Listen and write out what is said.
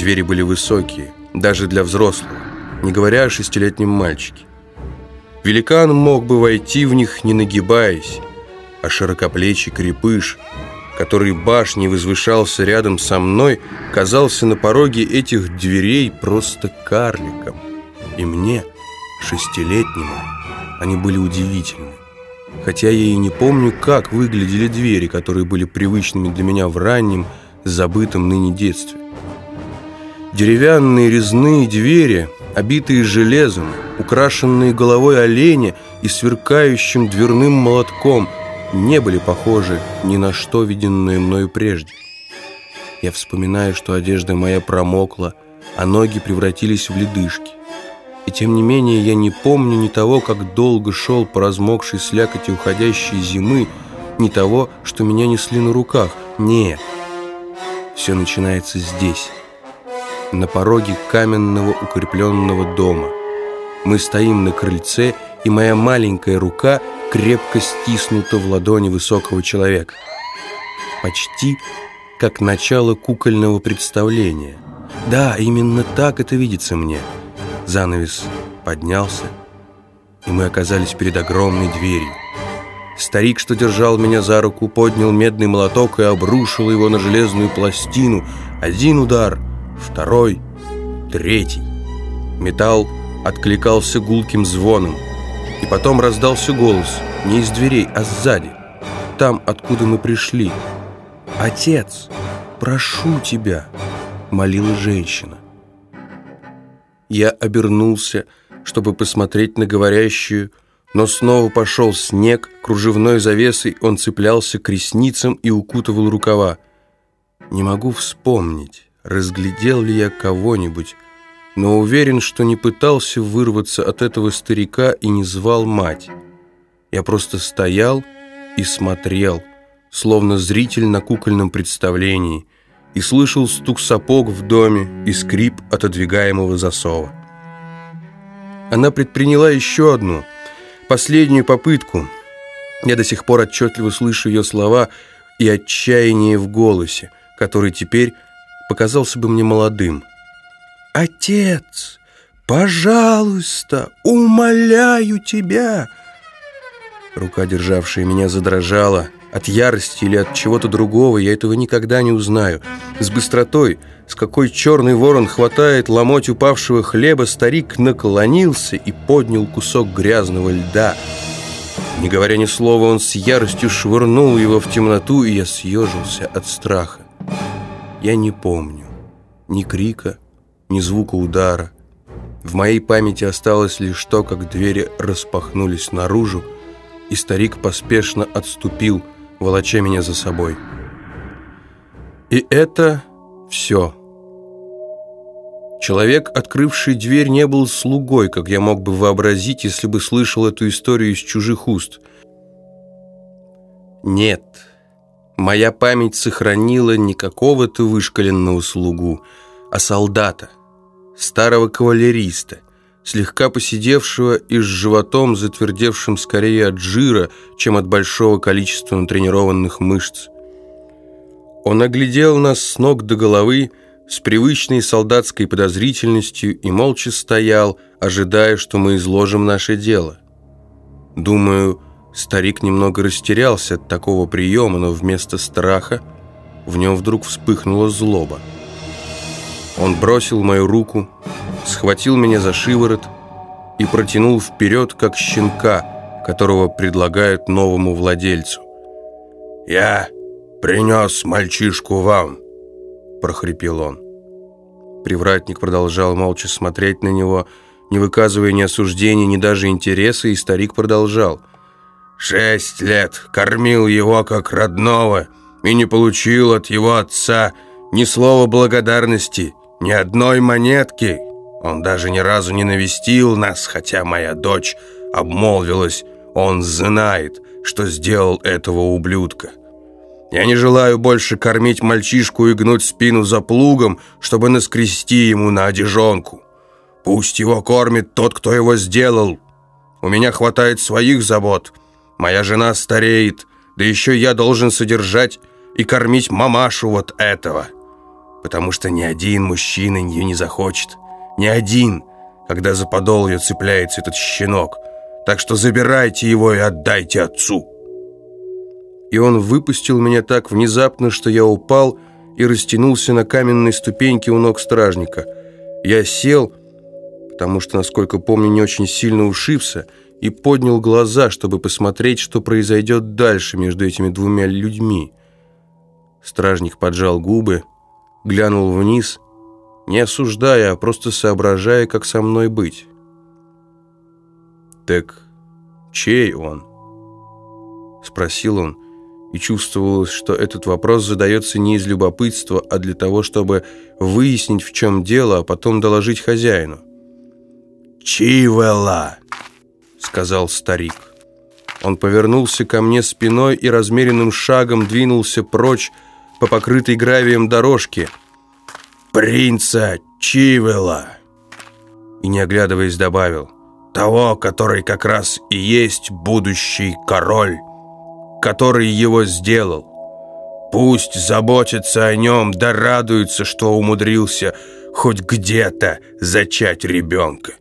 Двери были высокие, даже для взрослого, не говоря о шестилетнем мальчике. Великан мог бы войти в них, не нагибаясь, а широкоплечий крепыш, который башней возвышался рядом со мной, казался на пороге этих дверей просто карликом. И мне, шестилетнему, они были удивительны. Хотя я и не помню, как выглядели двери, которые были привычными для меня в раннем, забытом ныне детстве. Деревянные резные двери, обитые железом, украшенные головой оленя и сверкающим дверным молотком, не были похожи ни на что, виденное мною прежде. Я вспоминаю, что одежда моя промокла, а ноги превратились в ледышки. И тем не менее я не помню ни того, как долго шел по размокшей слякоти уходящей зимы, ни того, что меня несли на руках. Нет, все начинается здесь, на пороге каменного укрепленного дома. Мы стоим на крыльце, и моя маленькая рука крепко стиснута в ладони высокого человека. Почти как начало кукольного представления. Да, именно так это видится мне. Занавес поднялся, и мы оказались перед огромной дверью. Старик, что держал меня за руку, поднял медный молоток и обрушил его на железную пластину. Один удар — второй, третий. Металл откликался гулким звоном. И потом раздался голос, не из дверей, а сзади, там, откуда мы пришли. «Отец, прошу тебя!» — молила женщина. Я обернулся, чтобы посмотреть на говорящую, но снова пошел снег, кружевной завесой он цеплялся к ресницам и укутывал рукава. Не могу вспомнить разглядел ли я кого-нибудь, но уверен, что не пытался вырваться от этого старика и не звал мать. Я просто стоял и смотрел, словно зритель на кукольном представлении, и слышал стук сапог в доме и скрип отодвигаемого засова. Она предприняла еще одну, последнюю попытку. Я до сих пор отчетливо слышу ее слова и отчаяние в голосе, который теперь показался бы мне молодым. «Отец, пожалуйста, умоляю тебя!» Рука, державшая меня, задрожала. От ярости или от чего-то другого я этого никогда не узнаю. С быстротой, с какой черный ворон хватает ломоть упавшего хлеба, старик наклонился и поднял кусок грязного льда. Не говоря ни слова, он с яростью швырнул его в темноту, и я съежился от страха. Я не помню ни крика, ни звука удара. В моей памяти осталось лишь то, как двери распахнулись наружу, и старик поспешно отступил, волоча меня за собой. И это все. Человек, открывший дверь, не был слугой, как я мог бы вообразить, если бы слышал эту историю из чужих уст. Нет, Моя память сохранила не какого-то вышкаленного слугу, а солдата, старого кавалериста, слегка посидевшего и с животом, затвердевшим скорее от жира, чем от большого количества натренированных мышц. Он оглядел нас с ног до головы с привычной солдатской подозрительностью и молча стоял, ожидая, что мы изложим наше дело. Думаю, Старик немного растерялся от такого приема, но вместо страха в нем вдруг вспыхнула злоба. Он бросил мою руку, схватил меня за шиворот и протянул вперед, как щенка, которого предлагают новому владельцу. «Я принес мальчишку вам», — прохрипел он. Привратник продолжал молча смотреть на него, не выказывая ни осуждения, ни даже интереса, и старик продолжал — Шесть лет кормил его как родного и не получил от его отца ни слова благодарности, ни одной монетки. Он даже ни разу не навестил нас, хотя моя дочь обмолвилась, он знает, что сделал этого ублюдка. Я не желаю больше кормить мальчишку и гнуть спину за плугом, чтобы наскрести ему на одежонку. Пусть его кормит тот, кто его сделал. У меня хватает своих забот, Моя жена стареет, да еще я должен содержать и кормить мамашу вот этого. потому что ни один мужчина ее не захочет. Ни один, когда за подол ее цепляется этот щенок. Так что забирайте его и отдайте отцу. И он выпустил меня так внезапно, что я упал и растянулся на каменной ступеньке у ног стражника. Я сел, потому что, насколько помню, не очень сильно ушибся, и поднял глаза, чтобы посмотреть, что произойдет дальше между этими двумя людьми. Стражник поджал губы, глянул вниз, не осуждая, а просто соображая, как со мной быть. «Так чей он?» — спросил он, и чувствовалось, что этот вопрос задается не из любопытства, а для того, чтобы выяснить, в чем дело, а потом доложить хозяину. «Чивела!» — сказал старик. Он повернулся ко мне спиной и размеренным шагом двинулся прочь по покрытой гравием дорожке. «Принца Чивела!» И, не оглядываясь, добавил. «Того, который как раз и есть будущий король, который его сделал. Пусть заботится о нем, да радуется, что умудрился хоть где-то зачать ребенка».